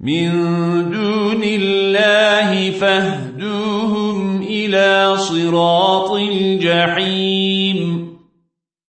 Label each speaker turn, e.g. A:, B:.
A: من دون الله فاهدوهم إلى صراط الجحيم.